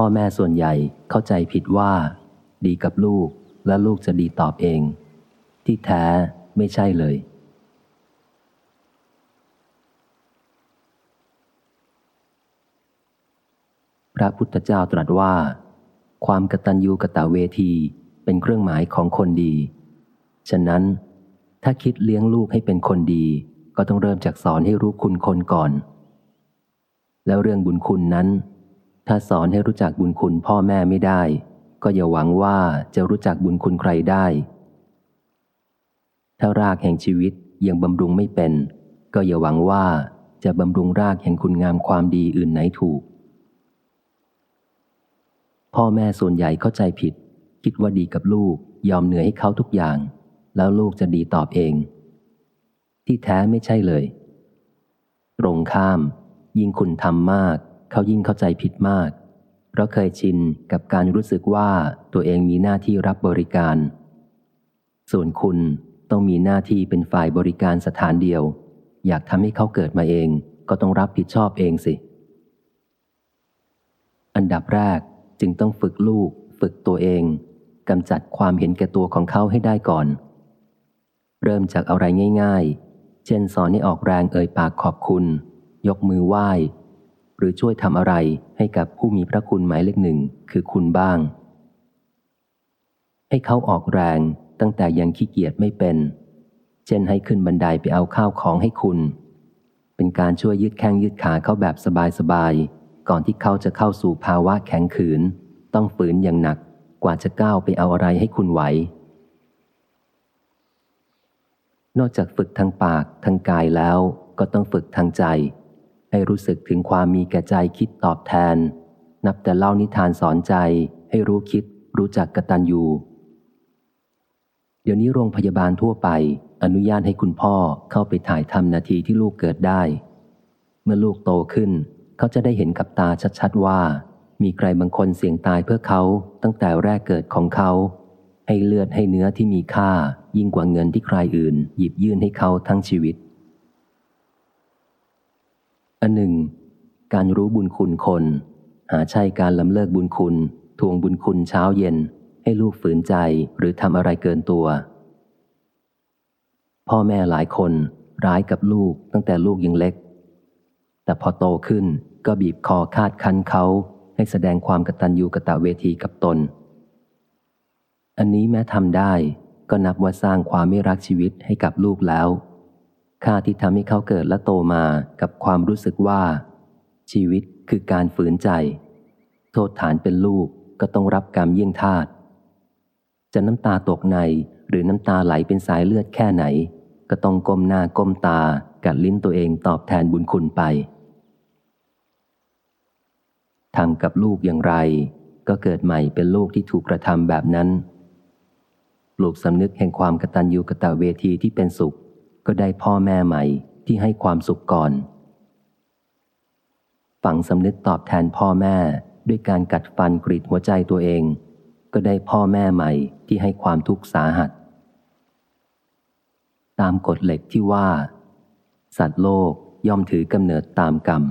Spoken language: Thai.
พ่อแม่ส่วนใหญ่เข้าใจผิดว่า ดีกับลูกและลูกจะดีตอบเอง ที่แท้ไม่ใช่เลย พระพุทธเจ้าตรัสว่า ความกตัญญูกะตะเวทีเป็นเครื่องหมายของคนดี ฉะนั้น ถ้าคิดเลี้ยงลูกให้เป็นคนดี ก็ต้องเริ่มจากสอนให้รู้คุณคนก่อน แล้วเรื่องบุญคุณนั้น ถ้าสอนให้รู้จักบุญคุณพ่อแม่ไม่ได้ ก็อย่าหวังว่าจะรู้จักบุญคุณใครได้ ถ้ารากแห่งชีวิตยังบำรุงไม่เป็น ก็อย่าหวังว่าจะบำรุงรากแห่งคุณงามความดีอื่นไหนถูก พ่อแม่ส่วนใหญ่เข้าใจผิด คิดว่าดีกับลูกยอมเหนื่อยให้เขาทุกอย่าง แล้วลูกจะดีตอบเอง ที่แท้ไม่ใช่เลย ตรงข้าม ยิ่งคุณทำมาก เขายิ่งเข้าใจผิดมาก เพราะเคยชินกับการรู้สึกว่าตัวเองมีหน้าที่รับบริการ ส่วนคุณต้องมีหน้าที่เป็นฝ่ายบริการสถานเดียว อยากทำให้เขาเกิดมาเองก็ต้องรับผิดชอบเองสิ อันดับแรกจึงต้องฝึกลูก ฝึกตัวเองกำจัดความเห็นแก่ตัวของเขาให้ได้ก่อน เริ่มจากอะไรง่าย ๆ เช่นสอนให้ออกแรงเอ่ยปากขอบคุณ ยกมือไหว้ หรือช่วยทำอะไรให้กับผู้มีพระคุณหมายเลขหนึ่งคือคุณบ้าง ให้เขาออกแรงตั้งแต่ยังขี้เกียจไม่เป็น เช่นให้ขึ้นบันไดไปเอาข้าวของให้คุณ เป็นการช่วยยืดแข้งยืดขาเขาแบบสบายๆก่อนที่เขาจะเข้าสู่ภาวะแข็งขืน ต้องฝืนอย่างหนักกว่าจะก้าวไปเอาอะไรให้คุณไหว นอกจากฝึกทางปากทางกายแล้วก็ต้องฝึกทางใจ ให้รู้สึกถึงความมีแก่ใจคิดตอบแทน นับแต่เล่านิทานสอนใจ ให้รู้คิด รู้จักกตัญญูเดี๋ยวนี้โรงพยาบาลทั่วไป อนุญาตให้คุณพ่อเข้าไปถ่ายทำนาทีที่ลูกเกิดได้ เมื่อลูกโตขึ้น เขาจะได้เห็นกับตาชัดๆว่า มีใครบางคนเสี่ยงตายเพื่อเขาตั้งแต่แรกเกิดของเขา ให้เลือดให้เนื้อที่มีค่า ยิ่งกว่าเงินที่ใครอื่น หยิบยื่นให้เขาทั้งชีวิต อันหนึ่ง การรู้บุญคุณคน หาใช่การลำเลิกบุญคุณ ทวงบุญคุณเช้าเย็น ให้ลูกฝืนใจหรือทำอะไรเกินตัว พ่อแม่หลายคนร้ายกับลูกตั้งแต่ลูกยังเล็ก แต่พอโตขึ้นก็บีบคอคาดคันเขาให้แสดงความกตัญญูกะตะเวทีกับตน อันนี้แม้ทำได้ก็นับว่าสร้างความไม่รักชีวิตให้กับลูกแล้ว ค่าที่ทำให้เขาเกิดและโตมากับความรู้สึกว่า ชีวิตคือการฝืนใจ โทษฐานเป็นลูกก็ต้องรับกรรมเยี่ยงทาตจะน้ำตาตกในหรือน้ำตาไหลเป็นสายเลือดแค่ไหน ก็ต้องก้มหน้าก้มตากัดลิ้นตัวเองตอบแทนบุญคุณไปทำกับลูกอย่างไร ก็เกิดใหม่เป็นลูกที่ถูกกระทำแบบนั้นปลูกสำนึกแห่งความกตัญญูกะตะเวทีที่เป็นสุข ก็ได้พ่อแม่ใหม่ที่ให้ความสุขก่อน ฝังสำนึกตอบแทนพ่อแม่ด้วยการกัดฟันกรีดหัวใจตัวเอง ก็ได้พ่อแม่ใหม่ที่ให้ความทุกข์สาหัส ตามกฎเหล็กที่ว่า สัตว์โลกย่อมถือกำเนิดตามกรรม